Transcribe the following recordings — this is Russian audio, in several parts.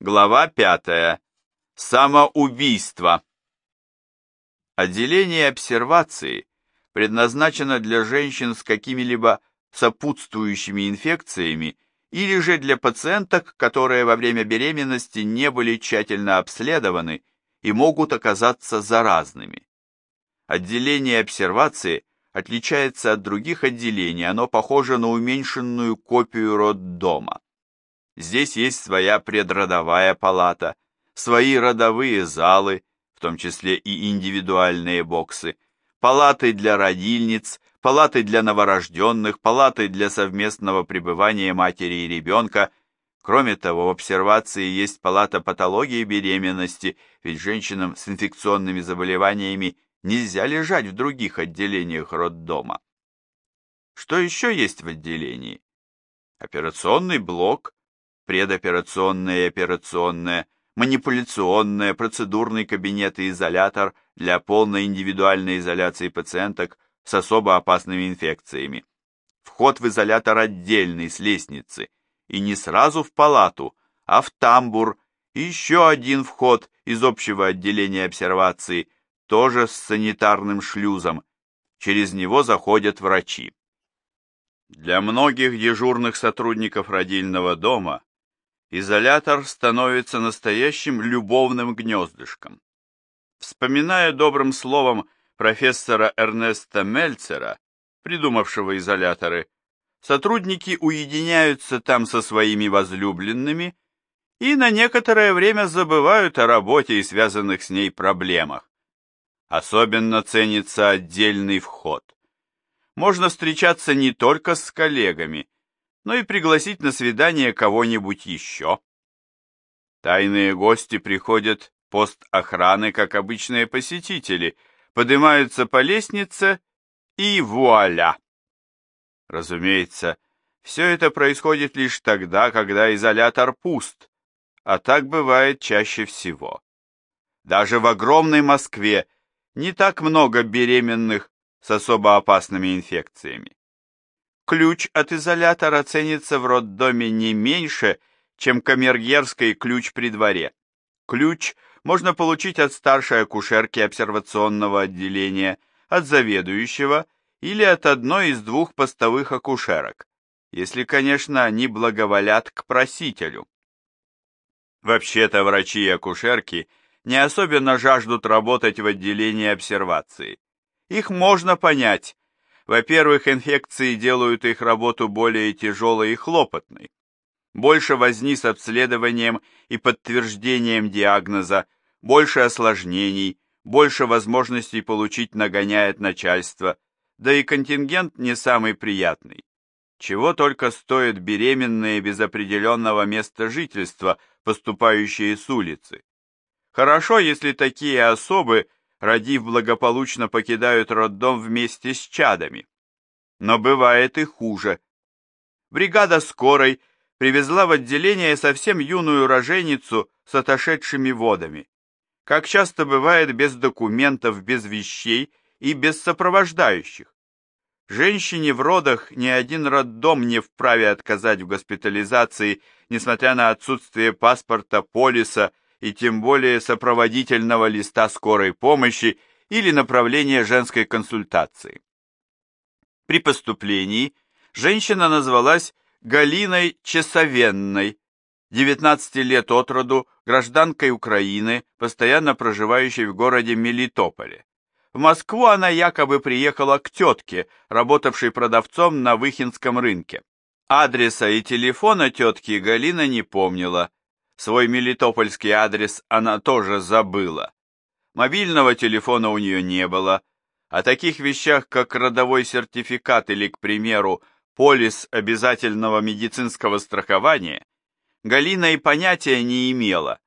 Глава пятая. Самоубийство. Отделение обсервации предназначено для женщин с какими-либо сопутствующими инфекциями или же для пациенток, которые во время беременности не были тщательно обследованы и могут оказаться заразными. Отделение обсервации отличается от других отделений, оно похоже на уменьшенную копию роддома. Здесь есть своя предродовая палата, свои родовые залы, в том числе и индивидуальные боксы, палаты для родильниц, палаты для новорожденных, палаты для совместного пребывания матери и ребенка. Кроме того, в обсервации есть палата патологии беременности, ведь женщинам с инфекционными заболеваниями нельзя лежать в других отделениях роддома. Что еще есть в отделении? Операционный блок, предоперационное и операционное, манипуляционное, процедурный кабинет и изолятор для полной индивидуальной изоляции пациенток с особо опасными инфекциями. Вход в изолятор отдельный, с лестницы, и не сразу в палату, а в тамбур, и еще один вход из общего отделения обсервации – тоже с санитарным шлюзом. Через него заходят врачи. Для многих дежурных сотрудников родильного дома изолятор становится настоящим любовным гнездышком. Вспоминая добрым словом профессора Эрнеста Мельцера, придумавшего изоляторы, сотрудники уединяются там со своими возлюбленными и на некоторое время забывают о работе и связанных с ней проблемах. Особенно ценится отдельный вход. Можно встречаться не только с коллегами, но и пригласить на свидание кого-нибудь еще. Тайные гости приходят пост охраны, как обычные посетители, поднимаются по лестнице и вуаля! Разумеется, все это происходит лишь тогда, когда изолятор пуст, а так бывает чаще всего. Даже в огромной Москве не так много беременных с особо опасными инфекциями. Ключ от изолятора ценится в роддоме не меньше, чем камергерский ключ при дворе. Ключ можно получить от старшей акушерки обсервационного отделения, от заведующего или от одной из двух постовых акушерок, если, конечно, они благоволят к просителю. Вообще-то врачи и акушерки не особенно жаждут работать в отделении обсервации. Их можно понять. Во-первых, инфекции делают их работу более тяжелой и хлопотной. Больше возни с обследованием и подтверждением диагноза, больше осложнений, больше возможностей получить нагоняя от начальства, да и контингент не самый приятный. Чего только стоят беременные без определенного места жительства, поступающие с улицы. Хорошо, если такие особы, родив благополучно, покидают роддом вместе с чадами. Но бывает и хуже. Бригада скорой привезла в отделение совсем юную роженицу с отошедшими водами. Как часто бывает без документов, без вещей и без сопровождающих. Женщине в родах ни один роддом не вправе отказать в госпитализации, несмотря на отсутствие паспорта, полиса и тем более сопроводительного листа скорой помощи или направления женской консультации. При поступлении женщина назвалась Галиной Часовенной, 19 лет от роду, гражданкой Украины, постоянно проживающей в городе Мелитополе. В Москву она якобы приехала к тетке, работавшей продавцом на Выхинском рынке. Адреса и телефона тетки Галина не помнила, Свой мелитопольский адрес она тоже забыла. Мобильного телефона у нее не было. О таких вещах, как родовой сертификат или, к примеру, полис обязательного медицинского страхования, Галина и понятия не имела,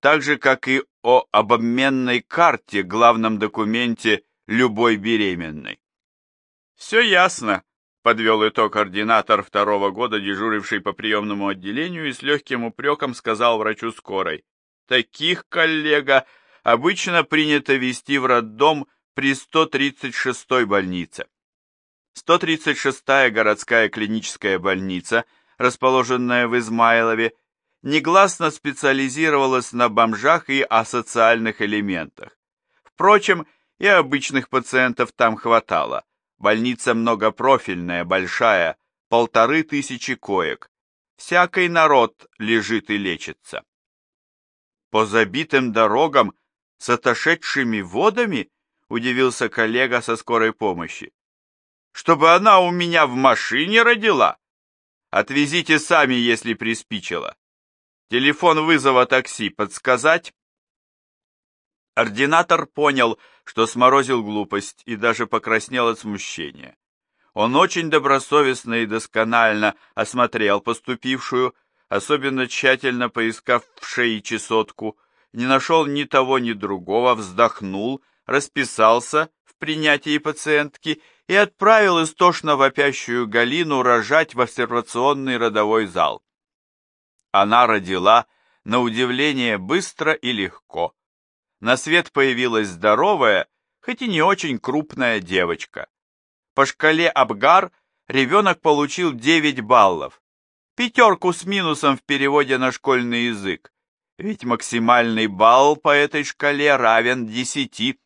так же, как и о обменной карте, главном документе любой беременной. «Все ясно», подвел итог координатор второго года, дежуривший по приемному отделению, и с легким упреком сказал врачу скорой. Таких, коллега, обычно принято вести в роддом при 136-й больнице. 136-я городская клиническая больница, расположенная в Измайлове, негласно специализировалась на бомжах и асоциальных элементах. Впрочем, и обычных пациентов там хватало. Больница многопрофильная, большая, полторы тысячи коек. Всякий народ лежит и лечится. По забитым дорогам с отошедшими водами, удивился коллега со скорой помощи. Чтобы она у меня в машине родила? Отвезите сами, если приспичило. Телефон вызова такси подсказать? Ординатор понял, что сморозил глупость и даже покраснел от смущения. Он очень добросовестно и досконально осмотрел поступившую, особенно тщательно поискав в шее чесотку, не нашел ни того, ни другого, вздохнул, расписался в принятии пациентки и отправил истошно вопящую Галину рожать в обсервационный родовой зал. Она родила, на удивление, быстро и легко. На свет появилась здоровая, хоть и не очень крупная девочка. По шкале Абгар ребенок получил 9 баллов, пятерку с минусом в переводе на школьный язык, ведь максимальный балл по этой шкале равен 10.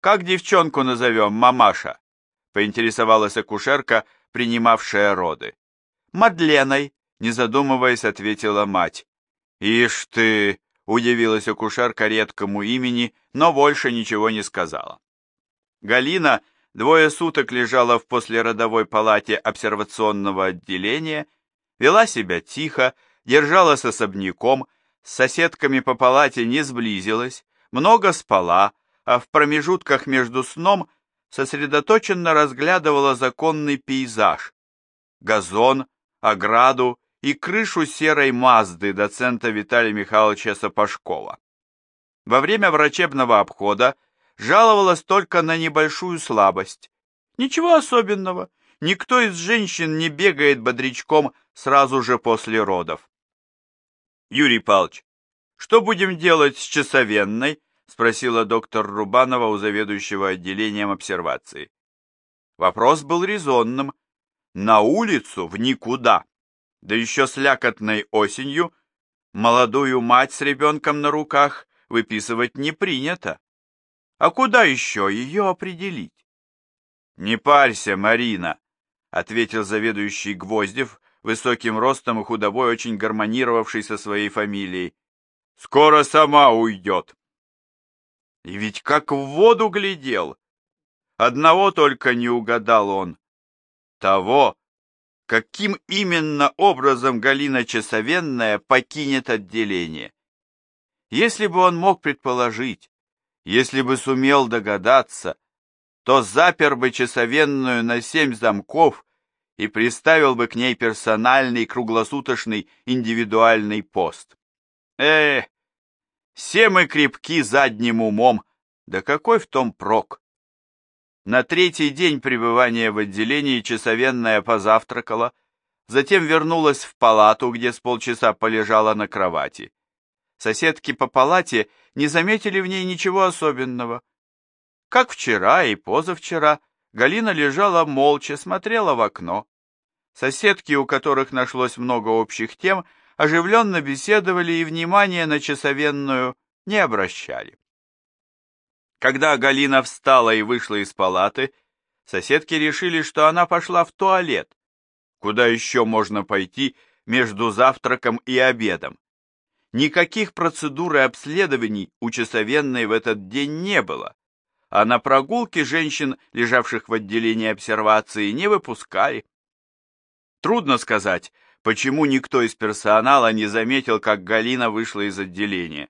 «Как девчонку назовем, мамаша?» — поинтересовалась акушерка, принимавшая роды. «Мадленой», — не задумываясь, ответила мать. «Ишь ты!» — удивилась акушерка редкому имени, но больше ничего не сказала. Галина двое суток лежала в послеродовой палате обсервационного отделения, вела себя тихо, держалась особняком, с соседками по палате не сблизилась, много спала, а в промежутках между сном сосредоточенно разглядывала законный пейзаж, газон, ограду и крышу серой Мазды доцента Виталия Михайловича Сапожкова. Во время врачебного обхода жаловалась только на небольшую слабость. Ничего особенного, никто из женщин не бегает бодрячком сразу же после родов. Юрий Павлович, что будем делать с часовенной? спросила доктор Рубанова у заведующего отделением обсервации. Вопрос был резонным. На улицу в никуда. Да еще с лякотной осенью молодую мать с ребенком на руках выписывать не принято. А куда еще ее определить? Не парься, Марина, ответил заведующий Гвоздев, высоким ростом и худобой, очень гармонировавший со своей фамилией. Скоро сама уйдет. И ведь как в воду глядел. Одного только не угадал он. Того, каким именно образом Галина Часовенная покинет отделение. Если бы он мог предположить, если бы сумел догадаться, то запер бы Часовенную на семь замков и приставил бы к ней персональный круглосуточный индивидуальный пост. Эх, все мы крепки задним умом, да какой в том прок? На третий день пребывания в отделении часовенная позавтракала, затем вернулась в палату, где с полчаса полежала на кровати. Соседки по палате не заметили в ней ничего особенного. Как вчера и позавчера, Галина лежала молча, смотрела в окно. Соседки, у которых нашлось много общих тем, оживленно беседовали и внимания на часовенную не обращали. Когда Галина встала и вышла из палаты, соседки решили, что она пошла в туалет. Куда еще можно пойти между завтраком и обедом? Никаких процедур и обследований у часовенной в этот день не было, а на прогулки женщин, лежавших в отделении обсервации, не выпускали. Трудно сказать, почему никто из персонала не заметил, как Галина вышла из отделения.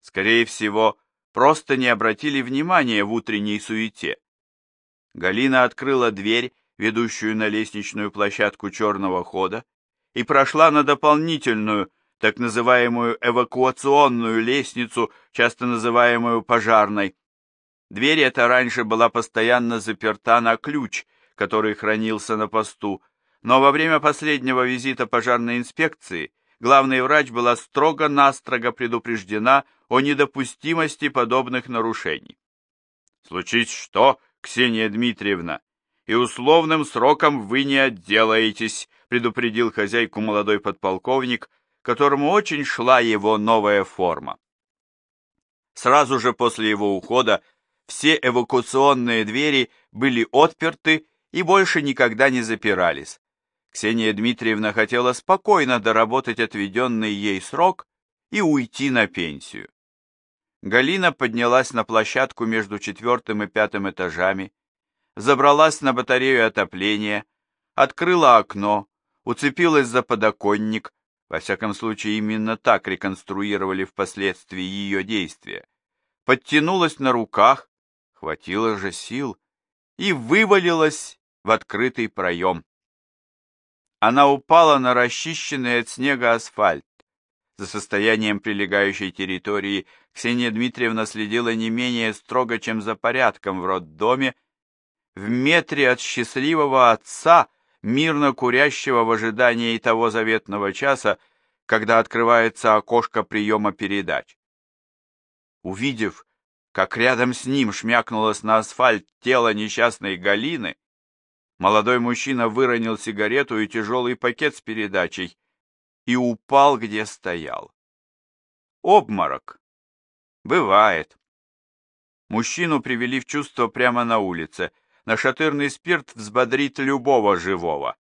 Скорее всего, просто не обратили внимания в утренней суете. Галина открыла дверь, ведущую на лестничную площадку черного хода, и прошла на дополнительную, так называемую эвакуационную лестницу, часто называемую пожарной. Дверь эта раньше была постоянно заперта на ключ, который хранился на посту, но во время последнего визита пожарной инспекции главный врач была строго-настрого предупреждена о недопустимости подобных нарушений. Случись что, Ксения Дмитриевна, и условным сроком вы не отделаетесь, предупредил хозяйку молодой подполковник, которому очень шла его новая форма. Сразу же после его ухода все эвакуационные двери были отперты и больше никогда не запирались. Ксения Дмитриевна хотела спокойно доработать отведенный ей срок и уйти на пенсию. Галина поднялась на площадку между четвертым и пятым этажами, забралась на батарею отопления, открыла окно, уцепилась за подоконник, во всяком случае именно так реконструировали впоследствии ее действия, подтянулась на руках, хватило же сил, и вывалилась в открытый проем. Она упала на расчищенный от снега асфальт. За состоянием прилегающей территории Ксения Дмитриевна следила не менее строго, чем за порядком в роддоме, в метре от счастливого отца, мирно курящего в ожидании того заветного часа, когда открывается окошко приема передач. Увидев, как рядом с ним шмякнулось на асфальт тело несчастной Галины, молодой мужчина выронил сигарету и тяжелый пакет с передачей и упал, где стоял. Обморок. Бывает. Мужчину привели в чувство прямо на улице. Нашатырный спирт взбодрит любого живого.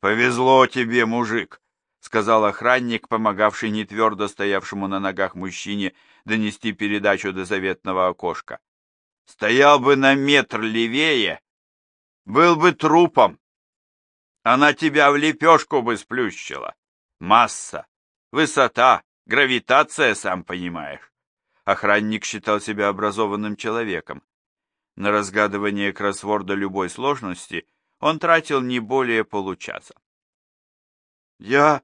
«Повезло тебе, мужик», — сказал охранник, помогавший нетвердо стоявшему на ногах мужчине донести передачу до заветного окошка. «Стоял бы на метр левее, был бы трупом. Она тебя в лепешку бы сплющила. Масса, высота, гравитация, сам понимаешь». Охранник считал себя образованным человеком. На разгадывание кроссворда любой сложности он тратил не более получаса. «Я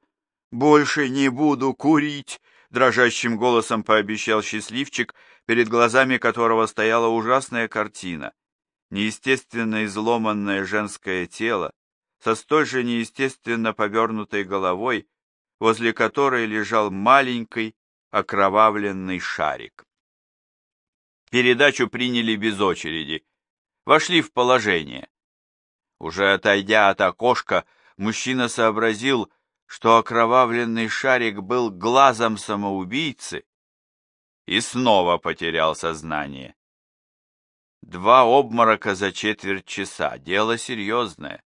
больше не буду курить», — дрожащим голосом пообещал счастливчик, перед глазами которого стояла ужасная картина. Неестественно изломанное женское тело, со столь же неестественно повернутой головой, возле которой лежал маленький окровавленный шарик. Передачу приняли без очереди, вошли в положение. Уже отойдя от окошка, мужчина сообразил, что окровавленный шарик был глазом самоубийцы и снова потерял сознание. Два обморока за четверть часа. Дело серьезное.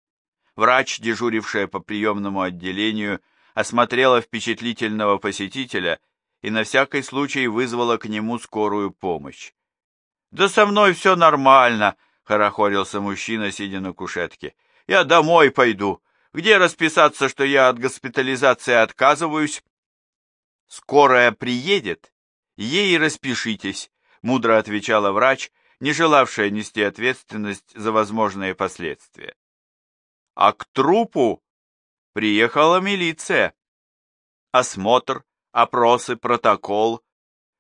Врач, дежурившая по приемному отделению, осмотрела впечатлительного посетителя и на всякий случай вызвала к нему скорую помощь. «Да со мной все нормально», — хорохорился мужчина, сидя на кушетке. «Я домой пойду. Где расписаться, что я от госпитализации отказываюсь? Скорая приедет, ей распишитесь, мудро отвечала врач, не желавшая нести ответственность за возможные последствия. А к трупу приехала милиция. Осмотр, опросы, протокол.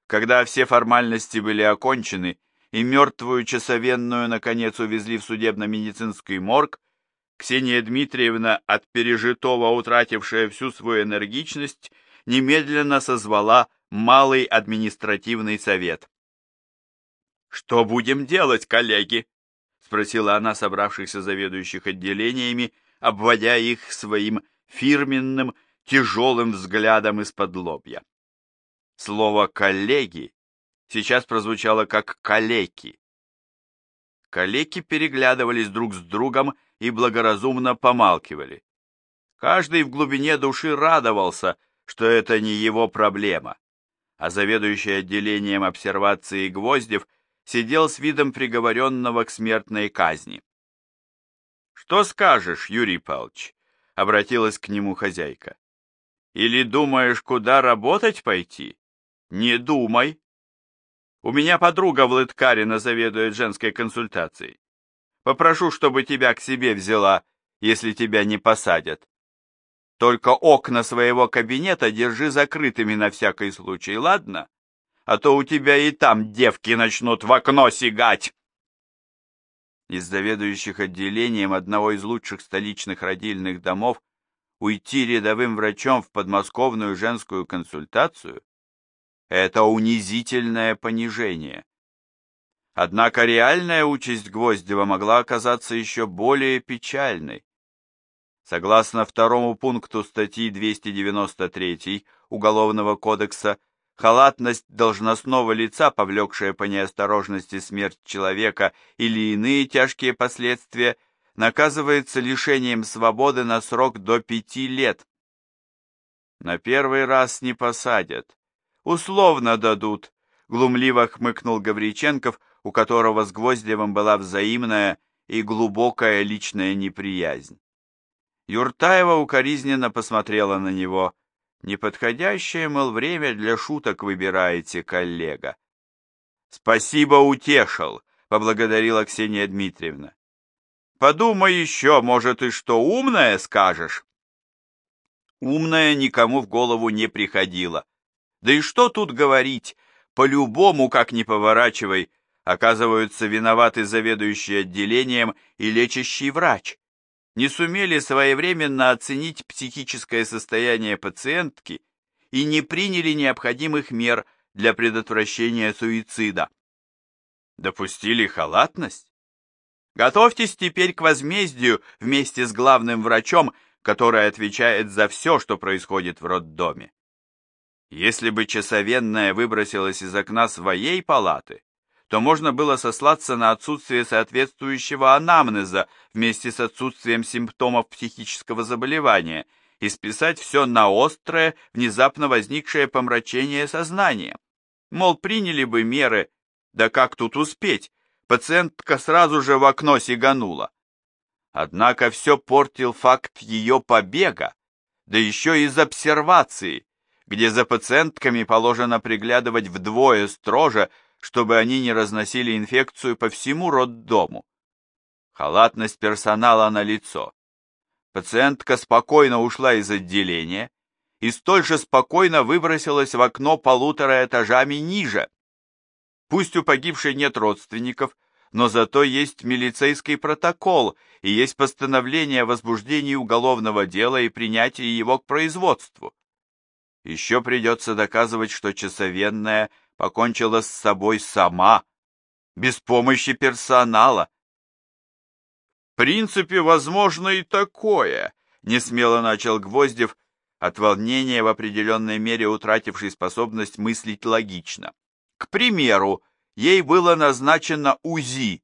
Когда все формальности были окончены и мертвую часовенную наконец увезли в судебно-медицинский морг, Ксения Дмитриевна, от пережитого утратившая всю свою энергичность, немедленно созвала малый административный совет. «Что будем делать, коллеги?» — спросила она собравшихся заведующих отделениями, обводя их своим фирменным, тяжелым взглядом из-под лобья. Слово «коллеги» сейчас прозвучало как «калеки». Калеки переглядывались друг с другом и благоразумно помалкивали. Каждый в глубине души радовался, что это не его проблема, а заведующий отделением обсервации Гвоздев сидел с видом приговоренного к смертной казни. «Что скажешь, Юрий Павлович?» — обратилась к нему хозяйка. «Или думаешь, куда работать пойти? Не думай. У меня подруга в Лыткарино заведует женской консультацией. Попрошу, чтобы тебя к себе взяла, если тебя не посадят. Только окна своего кабинета держи закрытыми на всякий случай, ладно? А то у тебя и там девки начнут в окно сигать. Из заведующих отделением одного из лучших столичных родильных домов уйти рядовым врачом в подмосковную женскую консультацию – это унизительное понижение. Однако реальная участь Гвоздева могла оказаться еще более печальной. Согласно второму пункту статьи 293 Уголовного кодекса, халатность должностного лица, повлекшая по неосторожности смерть человека или иные тяжкие последствия, наказывается лишением свободы на срок до пяти лет. На первый раз не посадят. Условно дадут, глумливо хмыкнул Гавриченков, у которого с Гвоздевым была взаимная и глубокая личная неприязнь. Юртаева укоризненно посмотрела на него. Неподходящее, мол, время для шуток выбираете, коллега. Спасибо, утешил, поблагодарила Ксения Дмитриевна. Подумай еще, может, и что умное скажешь. Умное никому в голову не приходило. Да и что тут говорить, по-любому, как ни поворачивай, оказываются виноваты заведующий отделением и лечащий врач не сумели своевременно оценить психическое состояние пациентки и не приняли необходимых мер для предотвращения суицида. Допустили халатность? Готовьтесь теперь к возмездию вместе с главным врачом, который отвечает за все, что происходит в роддоме. Если бы часовенная выбросилась из окна своей палаты, то можно было сослаться на отсутствие соответствующего анамнеза вместе с отсутствием симптомов психического заболевания и списать все на острое, внезапно возникшее помрачение сознания. Мол, приняли бы меры, да как тут успеть, пациентка сразу же в окно сиганула. Однако все портил факт ее побега, да еще из обсервации, где за пациентками положено приглядывать вдвое строже, чтобы они не разносили инфекцию по всему роддому. Халатность персонала на лицо. Пациентка спокойно ушла из отделения и столь же спокойно выбросилась в окно полутора этажами ниже. Пусть у погибшей нет родственников, но зато есть милицейский протокол и есть постановление о возбуждении уголовного дела и принятии его к производству. Еще придется доказывать, что часовенная – покончила с собой сама, без помощи персонала. В принципе, возможно и такое, несмело начал Гвоздев, от волнения в определенной мере утративший способность мыслить логично. К примеру, ей было назначено УЗИ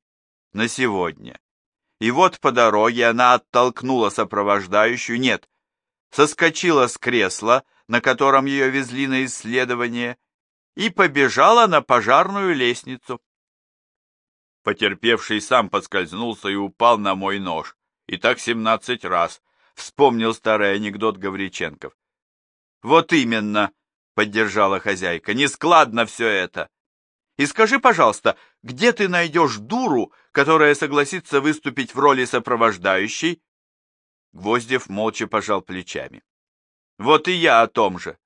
на сегодня. И вот по дороге она оттолкнула сопровождающую, нет, соскочила с кресла, на котором ее везли на исследование, и побежала на пожарную лестницу. Потерпевший сам подскользнулся и упал на мой нож. И так семнадцать раз. Вспомнил старый анекдот Гавриченков. Вот именно, поддержала хозяйка, нескладно все это. И скажи, пожалуйста, где ты найдешь дуру, которая согласится выступить в роли сопровождающей? Гвоздев молча пожал плечами. Вот и я о том же.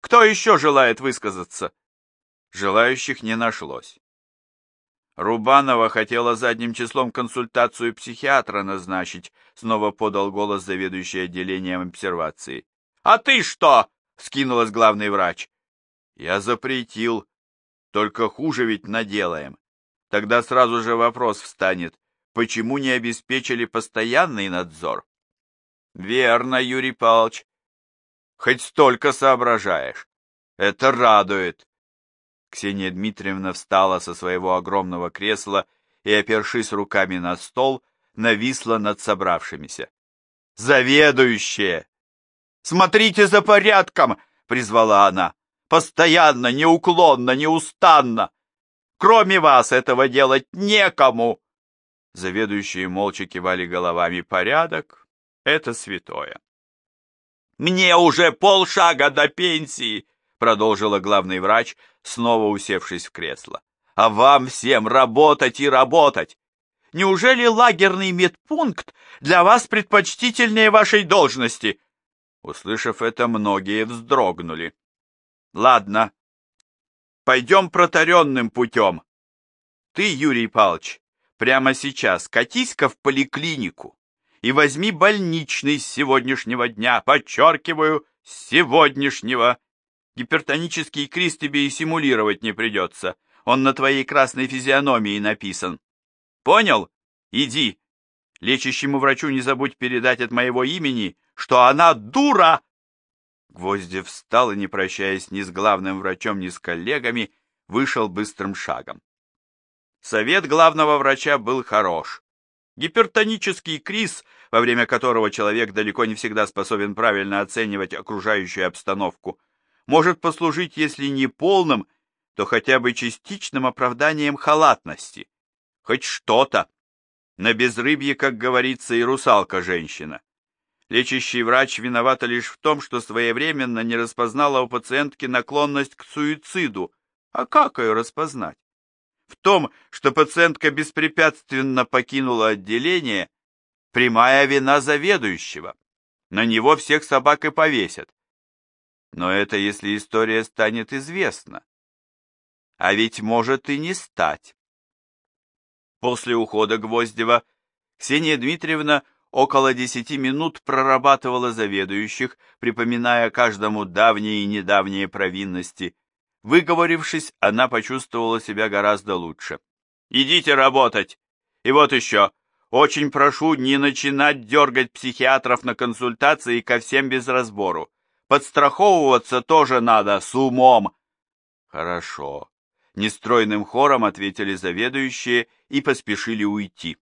Кто еще желает высказаться? Желающих не нашлось. Рубанова хотела задним числом консультацию психиатра назначить, снова подал голос заведующий отделением обсервации. «А ты что?» — скинулась главный врач. «Я запретил. Только хуже ведь наделаем. Тогда сразу же вопрос встанет, почему не обеспечили постоянный надзор?» «Верно, Юрий Павлович. Хоть столько соображаешь. Это радует. Ксения Дмитриевна встала со своего огромного кресла и, опершись руками на стол, нависла над собравшимися. «Заведующие! Смотрите за порядком!» — призвала она. «Постоянно, неуклонно, неустанно! Кроме вас этого делать некому!» Заведующие молча кивали головами. «Порядок — это святое!» «Мне уже полшага до пенсии!» — продолжила главный врач, снова усевшись в кресло. «А вам всем работать и работать! Неужели лагерный медпункт для вас предпочтительнее вашей должности?» Услышав это, многие вздрогнули. «Ладно, пойдем протаренным путем. Ты, Юрий Павлович, прямо сейчас катись-ка в поликлинику и возьми больничный с сегодняшнего дня, подчеркиваю, с сегодняшнего. Гипертонический криз тебе и симулировать не придется, он на твоей красной физиономии написан. Понял? Иди. Лечащему врачу не забудь передать от моего имени, что она дура!» Гвоздев встал и, не прощаясь ни с главным врачом, ни с коллегами, вышел быстрым шагом. Совет главного врача был хорош. Гипертонический криз, во время которого человек далеко не всегда способен правильно оценивать окружающую обстановку, может послужить, если не полным, то хотя бы частичным оправданием халатности. Хоть что-то. На безрыбье, как говорится, и русалка женщина. Лечащий врач виновата лишь в том, что своевременно не распознала у пациентки наклонность к суициду. А как ее распознать? В том, что пациентка беспрепятственно покинула отделение, прямая вина заведующего. На него всех собак и повесят. Но это если история станет известна. А ведь может и не стать. После ухода Гвоздева Ксения Дмитриевна около десяти минут прорабатывала заведующих, припоминая каждому давние и недавние провинности. Выговорившись, она почувствовала себя гораздо лучше. «Идите работать! И вот еще, очень прошу не начинать дергать психиатров на консультации ко всем без разбору. Подстраховываться тоже надо, с умом!» «Хорошо», — нестройным хором ответили заведующие и поспешили уйти.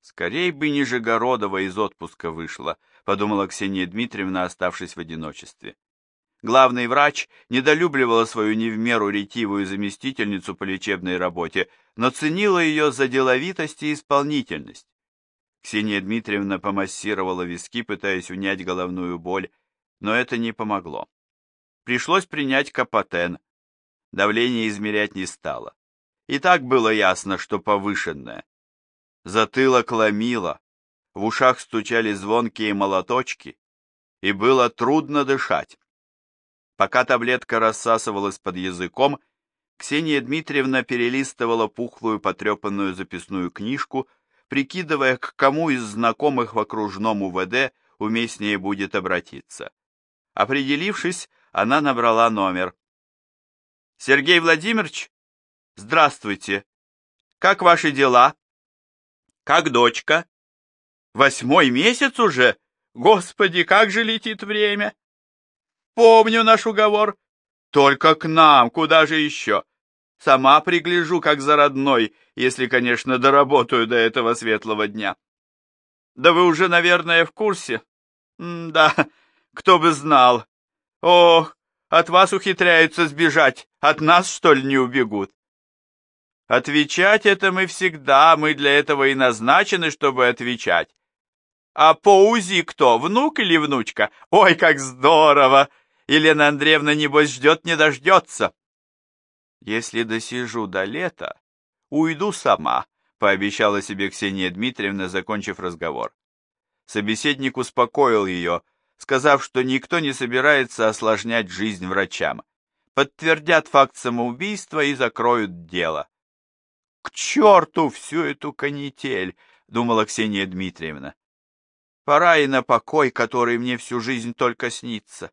Скорей бы Нижегородова из отпуска вышла, подумала Ксения Дмитриевна, оставшись в одиночестве. Главный врач недолюбливала свою не в меру ретивую заместительницу по лечебной работе, но ценила ее за деловитость и исполнительность. Ксения Дмитриевна помассировала виски, пытаясь унять головную боль, но это не помогло. Пришлось принять капотен. Давление измерять не стало. И так было ясно, что повышенное. Затылок ломило, в ушах стучали звонкие молоточки, и было трудно дышать. Пока таблетка рассасывалась под языком, Ксения Дмитриевна перелистывала пухлую потрепанную записную книжку, прикидывая, к кому из знакомых в окружном УВД уместнее будет обратиться. Определившись, она набрала номер. «Сергей Владимирович? Здравствуйте. Как ваши дела?» Как дочка? Восьмой месяц уже? Господи, как же летит время! Помню наш уговор. Только к нам, куда же еще? Сама пригляжу, как за родной, если, конечно, доработаю до этого светлого дня. Да вы уже, наверное, в курсе? М да, кто бы знал. Ох, от вас ухитряются сбежать, от нас, что ли, не убегут? Отвечать это мы всегда, мы для этого и назначены, чтобы отвечать. А по УЗИ кто, внук или внучка? Ой, как здорово! Елена Андреевна, небось, ждет не дождется. Если досижу до лета, уйду сама, пообещала себе Ксения Дмитриевна, закончив разговор. Собеседник успокоил ее, сказав, что никто не собирается осложнять жизнь врачам. Подтвердят факт самоубийства и закроют дело. К черту всю эту канитель, думала Ксения Дмитриевна. Пора и на покой, который мне всю жизнь только снится.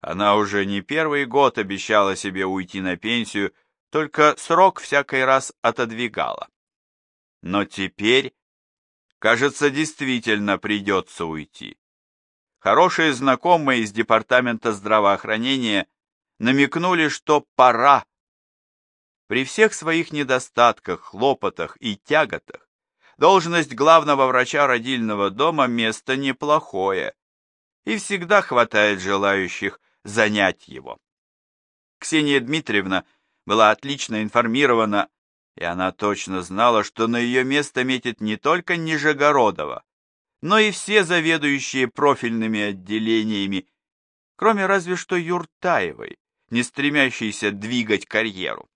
Она уже не первый год обещала себе уйти на пенсию, только срок всякий раз отодвигала. Но теперь, кажется, действительно придется уйти. Хорошие знакомые из департамента здравоохранения намекнули, что пора, при всех своих недостатках, хлопотах и тяготах должность главного врача родильного дома место неплохое, и всегда хватает желающих занять его. Ксения Дмитриевна была отлично информирована, и она точно знала, что на ее место метит не только Нижегородова, но и все заведующие профильными отделениями, кроме разве что Юртаевой, не стремящейся двигать карьеру.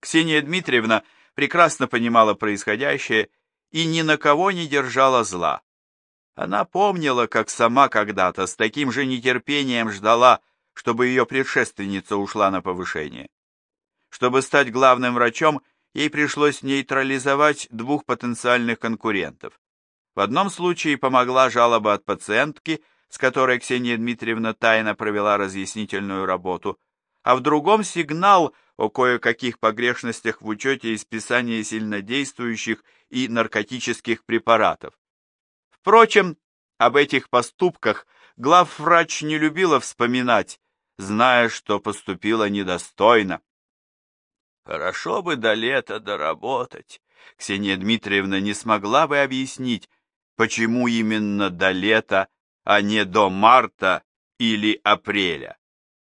Ксения Дмитриевна прекрасно понимала происходящее и ни на кого не держала зла. Она помнила, как сама когда-то с таким же нетерпением ждала, чтобы ее предшественница ушла на повышение. Чтобы стать главным врачом, ей пришлось нейтрализовать двух потенциальных конкурентов. В одном случае помогла жалоба от пациентки, с которой Ксения Дмитриевна тайно провела разъяснительную работу, а в другом сигнал о кое-каких погрешностях в учете исписания сильнодействующих и наркотических препаратов. Впрочем, об этих поступках главврач не любила вспоминать, зная, что поступила недостойно. Хорошо бы до лета доработать. Ксения Дмитриевна не смогла бы объяснить, почему именно до лета, а не до марта или апреля.